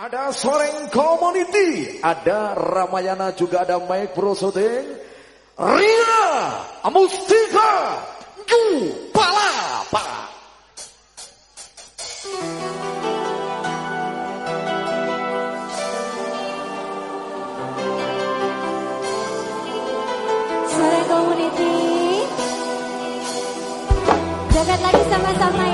Ada Soreng Community, ada Ramayana juga ada Mike Bro Shooting, Rina Amustika, Ju Palapa. Sore community Joget lagi sama-sama